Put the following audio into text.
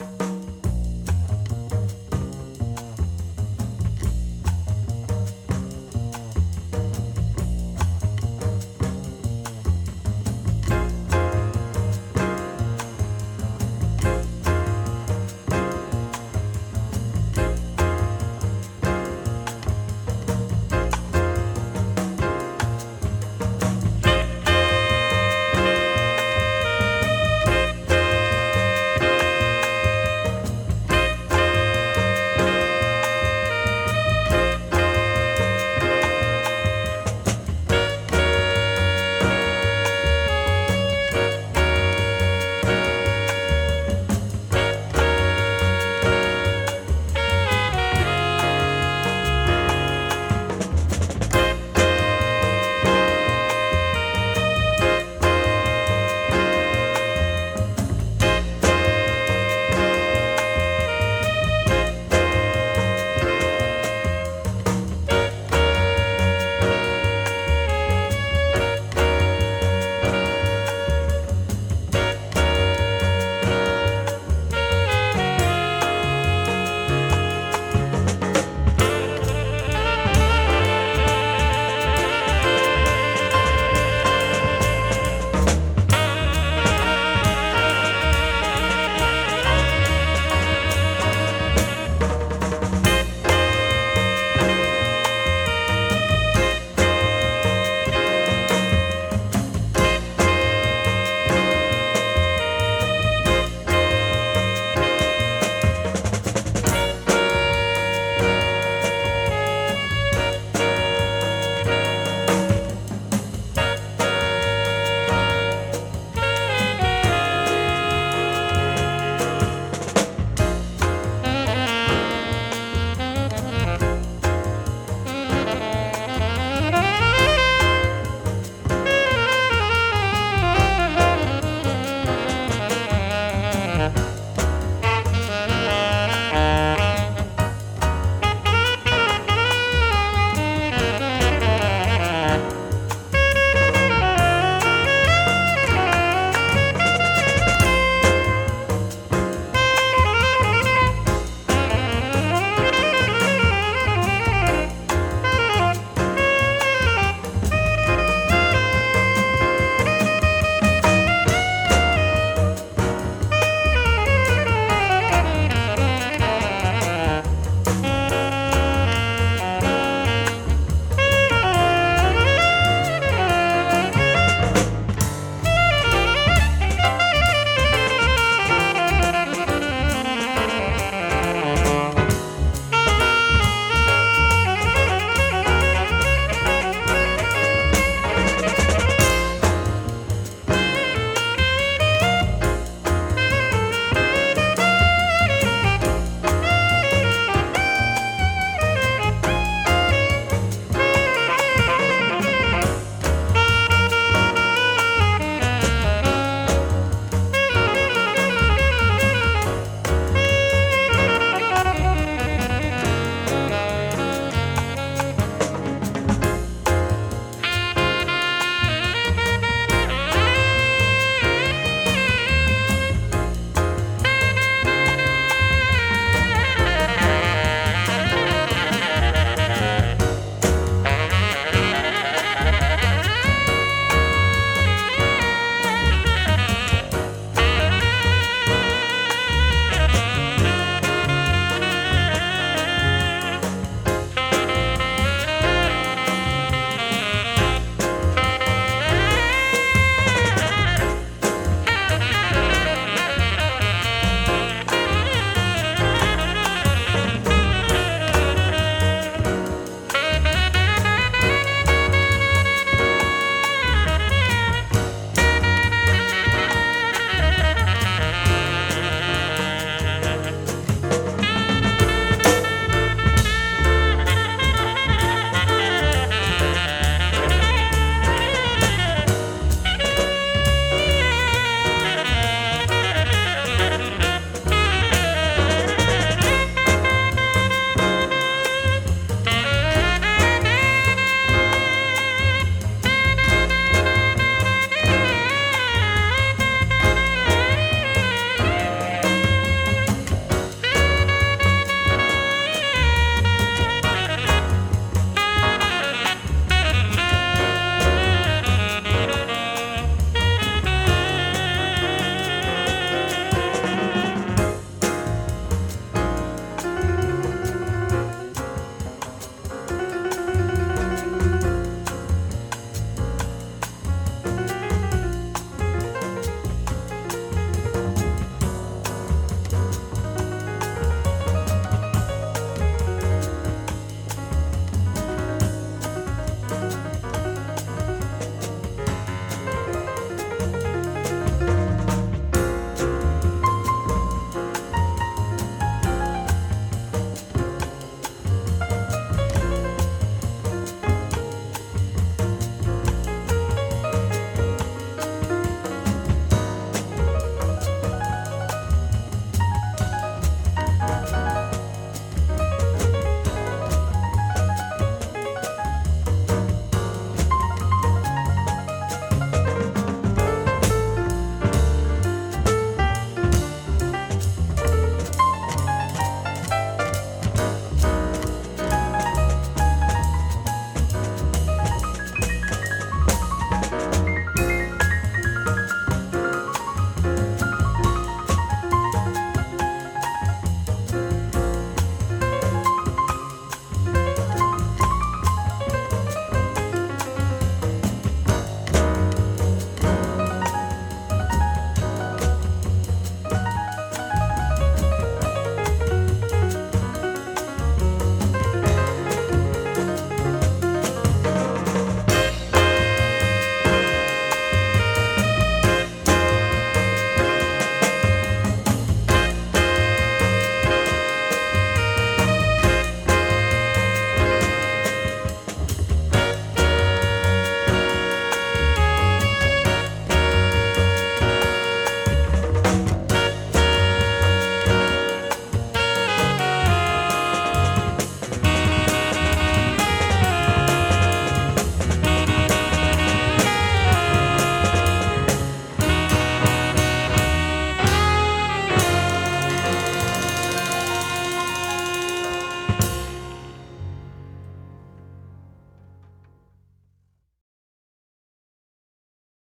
Bye.